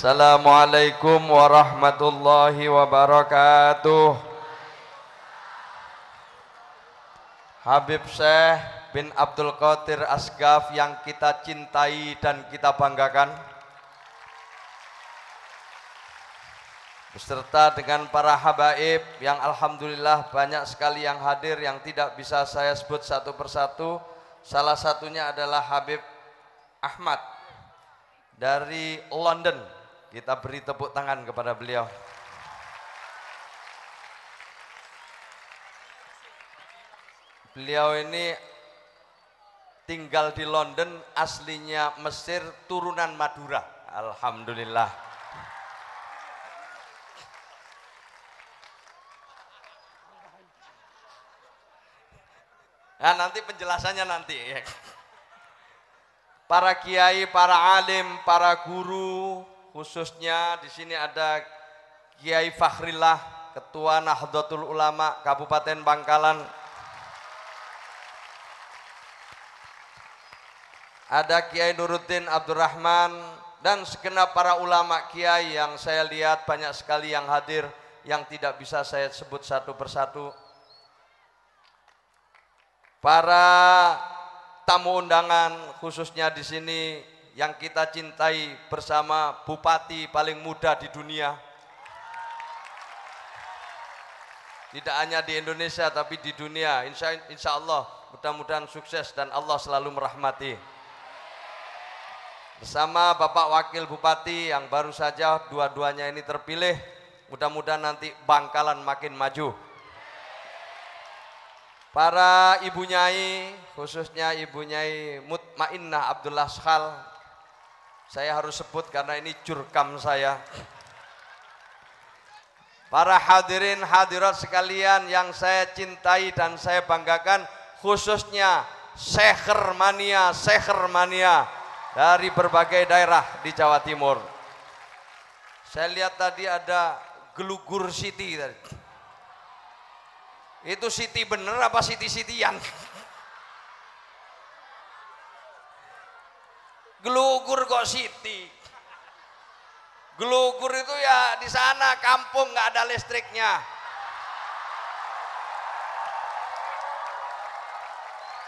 Assalamualaikum warahmatullahi wabarakatuh. Habib Syekh bin Abdul Qadir Asgaf yang kita cintai dan kita banggakan. Beserta dengan para habaib yang alhamdulillah banyak sekali yang hadir yang tidak bisa saya sebut satu persatu. Salah satunya adalah Habib Ahmad dari London. Kita beri tepuk tangan kepada beliau. Beliau ini tinggal di London, aslinya Mesir, turunan Madura. Alhamdulillah. Nah, nanti penjelasannya nanti. Para kiai, para alim, para guru, khususnya di sini ada Kiai Fakhrillah, Ketua Nahdlatul Ulama Kabupaten Bangkalan, ada Kiai Nuruddin Abdurrahman dan segenap para ulama kiai yang saya lihat banyak sekali yang hadir yang tidak bisa saya sebut satu persatu. Para tamu undangan khususnya di sini yang kita cintai bersama bupati paling muda di dunia. Tidak hanya di Indonesia tapi di dunia. Insya, insya Allah mudah-mudahan sukses dan Allah selalu merahmati bersama Bapak Wakil Bupati yang baru saja dua-duanya ini terpilih. Mudah-mudahan nanti Bangkalan makin maju. Para ibu nyai, khususnya ibu nyai Mutmainnah Abdullah Shal, saya harus sebut karena ini jurkam saya. Para hadirin hadirat sekalian yang saya cintai dan saya banggakan, khususnya Sekher Mania, Sekher Mania, dari berbagai daerah di Jawa Timur. Saya lihat tadi ada gelugur city. Itu city bener apa city-cityan? Gelugur kok city? Gelugur itu ya di sana kampung nggak ada listriknya.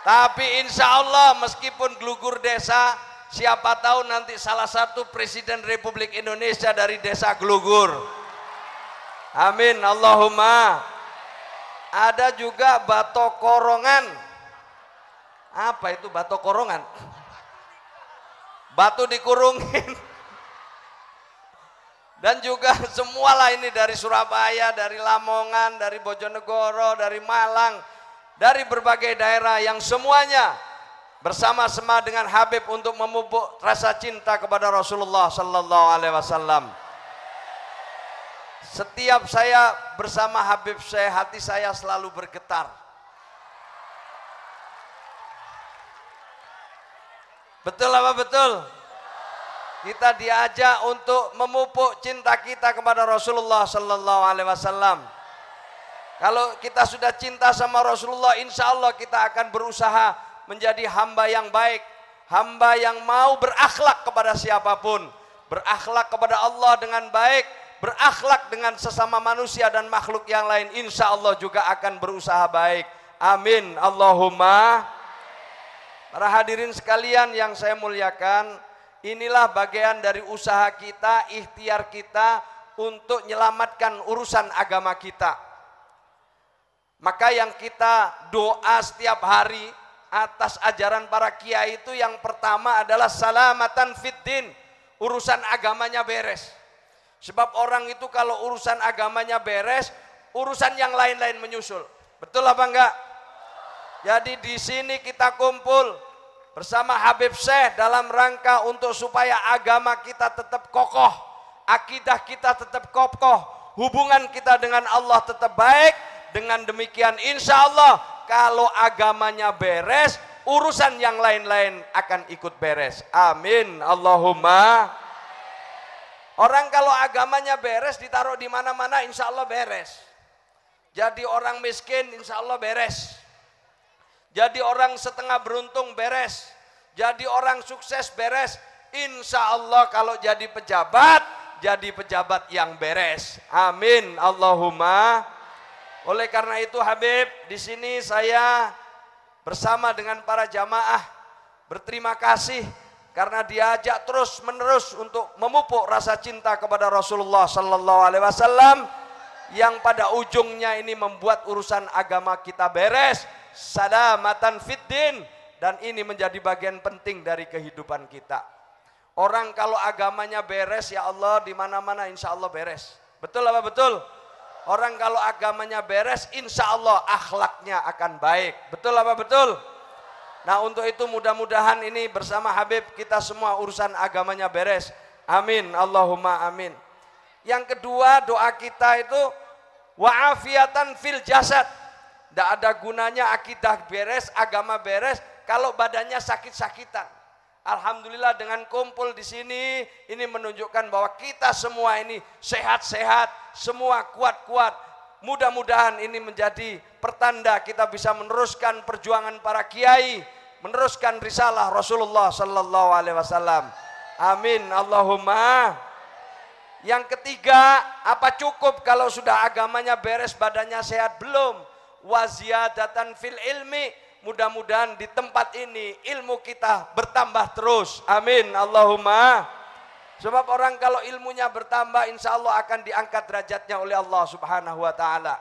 Tapi insya Allah meskipun gelugur desa, siapa tahu nanti salah satu presiden Republik Indonesia dari desa gelugur. Amin, Allahumma. Ada juga batok korongan. Apa itu batok korongan? Batu dikurungin. Dan juga semualah ini dari Surabaya, dari Lamongan, dari Bojonegoro, dari Malang, dari berbagai daerah yang semuanya bersama-sama dengan Habib untuk memupuk rasa cinta kepada Rasulullah sallallahu alaihi wasallam. Setiap saya bersama Habib saya hati saya selalu bergetar. Betul apa betul? Kita diajak untuk memupuk cinta kita kepada Rasulullah sallallahu alaihi wasallam. Kalau kita sudah cinta sama Rasulullah, insya Allah kita akan berusaha menjadi hamba yang baik, hamba yang mau berakhlak kepada siapa pun, berakhlak kepada Allah dengan baik, berakhlak dengan sesama manusia dan makhluk yang lain, insya Allah juga akan berusaha baik. Amin. Allahumma. Para hadirin sekalian yang saya muliakan, inilah bagian dari usaha kita, ikhtiar kita untuk menyelamatkan urusan agama kita. Maka yang kita doa setiap hari atas ajaran para kiai itu yang pertama adalah salamatan fiddin. Urusan agamanya beres. Sebab orang itu kalau urusan agamanya beres, urusan yang lain-lain menyusul. Betul apa enggak? Jadi di sini kita kumpul bersama Habib Syekh dalam rangka untuk supaya agama kita tetap kokoh, akidah kita tetap kokoh, hubungan kita dengan Allah tetap baik. Dengan demikian insya Allah kalau agamanya beres, urusan yang lain-lain akan ikut beres. Amin. Allahumma. Orang kalau agamanya beres ditaruh di mana-mana insya Allah beres. Jadi orang miskin insya Allah beres. Jadi orang setengah beruntung beres. Jadi orang sukses beres. Insya Allah kalau jadi pejabat, jadi pejabat yang beres. Amin. Allahumma. Oleh karena itu Habib, di sini saya bersama dengan para jamaah berterima kasih karena diajak terus menerus untuk memupuk rasa cinta kepada Rasulullah sallallahu alaihi wasallam yang pada ujungnya ini membuat urusan agama kita beres salamatan fiddin dan ini menjadi bagian penting dari kehidupan kita. Orang kalau agamanya beres ya Allah di mana-mana insya Allah beres. Betul apa betul? Orang kalau agamanya beres, insya Allah akhlaknya akan baik. Betul apa betul? Nah untuk itu mudah-mudahan ini bersama Habib kita semua urusan agamanya beres. Amin. Allahumma amin. Yang kedua doa kita itu wa'afiatan fil jasad. Tidak ada gunanya akidah beres, agama beres, kalau badannya sakit-sakitan. Alhamdulillah dengan kumpul di sini ini menunjukkan bahwa kita semua ini sehat-sehat, semua kuat-kuat. Mudah-mudahan ini menjadi pertanda kita bisa meneruskan perjuangan para kiai, meneruskan risalah Rasulullah sallallahu alaihi wasallam. Amin. Allahumma. Yang ketiga, apa cukup kalau sudah agamanya beres, badannya sehat belum? Waziyadatan fil ilmi Mudah-mudahan di tempat ini ilmu kita bertambah terus. Amin. Allahumma. Sebab orang kalau ilmunya bertambah insya Allah akan diangkat derajatnya oleh Allah subhanahu wa ta'ala.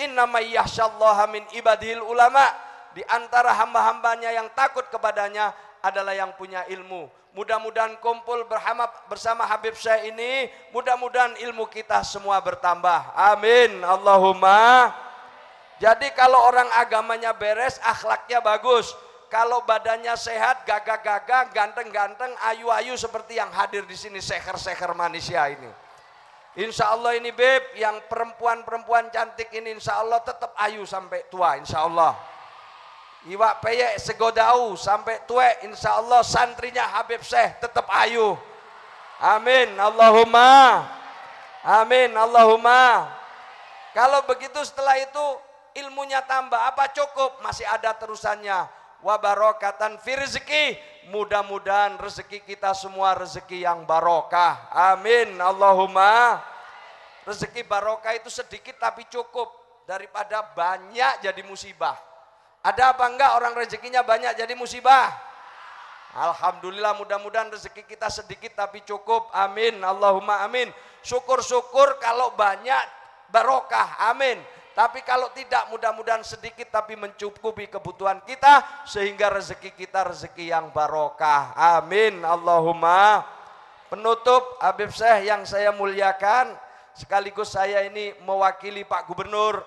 Innama yahsyallaha min ibadil ulama. Di antara hamba-hambanya yang takut kepadanya adalah yang punya ilmu. Mudah-mudahan kumpul bersama, bersama Habib saya ini, mudah-mudahan ilmu kita semua bertambah. Amin. Allahumma. Jadi kalau orang agamanya beres, akhlaknya bagus. Kalau badannya sehat, gagah-gagah, ganteng-ganteng, ayu-ayu seperti yang hadir di sini, seher-seher manusia ini. Insya Allah ini beb, yang perempuan-perempuan cantik ini insya Allah tetap ayu sampai tua, insya Allah. Iwak peyek segodau sampai tua, insya Allah santrinya Habib Syekh tetap ayu. Amin, Allahumma. Amin, Allahumma. Kalau begitu setelah itu ilmunya tambah, apa cukup? Masih ada terusannya. Wabarokatan firzki. Mudah-mudahan rezeki kita semua rezeki yang barokah. Amin. Allahumma. Rezeki barokah itu sedikit tapi cukup. Daripada banyak jadi musibah. Ada apa enggak orang rezekinya banyak jadi musibah? Alhamdulillah mudah-mudahan rezeki kita sedikit tapi cukup. Amin. Allahumma amin. Syukur-syukur kalau banyak barokah. Amin. Tapi kalau tidak mudah-mudahan sedikit tapi mencukupi kebutuhan kita sehingga rezeki kita rezeki yang barokah. Amin. Allahumma. Penutup Habib Syekh yang saya muliakan sekaligus saya ini mewakili Pak Gubernur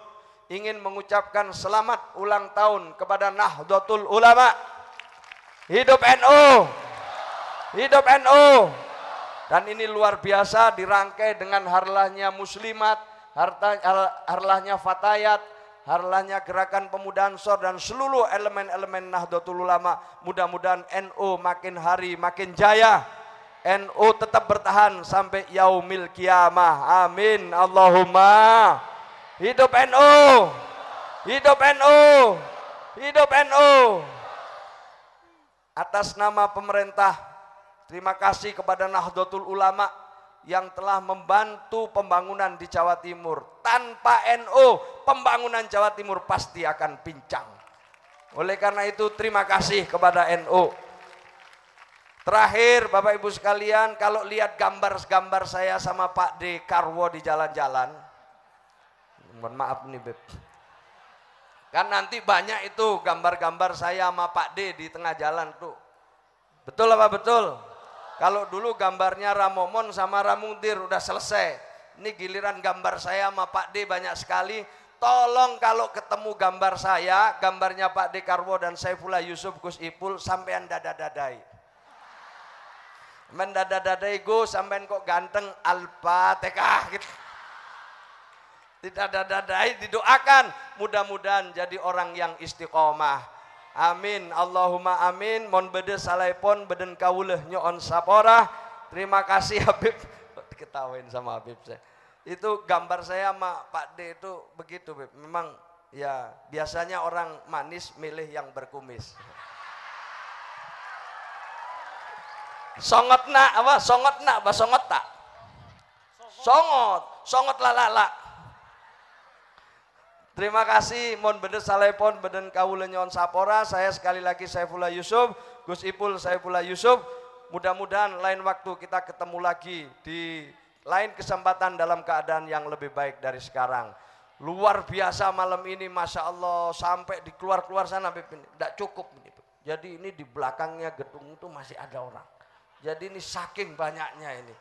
ingin mengucapkan selamat ulang tahun kepada Nahdlatul Ulama. Hidup NU. Hidup NU. Dan ini luar biasa dirangkai dengan harlahnya muslimat harta, harlahnya fatayat, harlahnya gerakan pemuda Ansor dan seluruh elemen-elemen Nahdlatul Ulama. Mudah-mudahan NU makin hari makin jaya. NU tetap bertahan sampai yaumil kiamah. Amin. Allahumma. Hidup NU. Hidup NU. Hidup NU. Atas nama pemerintah, terima kasih kepada Nahdlatul Ulama yang telah membantu pembangunan di Jawa Timur. Tanpa NU, pembangunan Jawa Timur pasti akan pincang. Oleh karena itu terima kasih kepada NU. Terakhir Bapak Ibu sekalian, kalau lihat gambar-gambar saya sama Pak D Karwo di jalan-jalan, mohon maaf nih Beb. Kan nanti banyak itu gambar-gambar saya sama Pak D di tengah jalan tuh. Betul apa betul? Kalau dulu gambarnya Ramomon sama Ramuntir udah selesai. Ini giliran gambar saya sama Pak D banyak sekali. Tolong kalau ketemu gambar saya, gambarnya Pak D Karwo dan Saifullah Yusuf Gus Ipul, sampai anda dadadai. Mendada-dadai go sampean kok ganteng Al-Fatihah gitu. Tidak dadai didoakan mudah-mudahan jadi orang yang istiqomah. Amin. Allahumma amin. Mon bede salaipon beden kawuleh nyoon sapora. Terima kasih Habib. Diketawain sama Habib saya. Itu gambar saya sama Pak D itu begitu, Beb. Memang ya biasanya orang manis milih yang berkumis. Songot nak apa? Songot nak apa songot tak? Songot, songot lalala. Terima kasih, mohon bener salepon beden kawulenyon sapora. Saya sekali lagi Saifullah Yusuf, Gus Ipul Saifullah Yusuf. Mudah-mudahan lain waktu kita ketemu lagi di lain kesempatan dalam keadaan yang lebih baik dari sekarang. Luar biasa malam ini, masya Allah sampai di keluar-keluar sana, tidak cukup. Jadi ini di belakangnya gedung itu masih ada orang. Jadi ini saking banyaknya ini.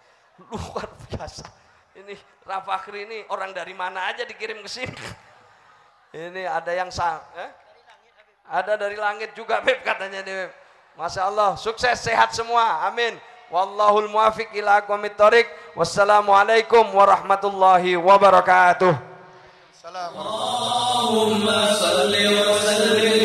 Luar biasa. Ini Rafakri ini orang dari mana aja dikirim ke sini. Ini ada yang sang, eh? Ada dari langit juga Beb katanya nih Beb. Masya Allah, sukses sehat semua. Amin. Wallahul muafiq ila aqwamit Wassalamualaikum warahmatullahi wabarakatuh. Assalamualaikum.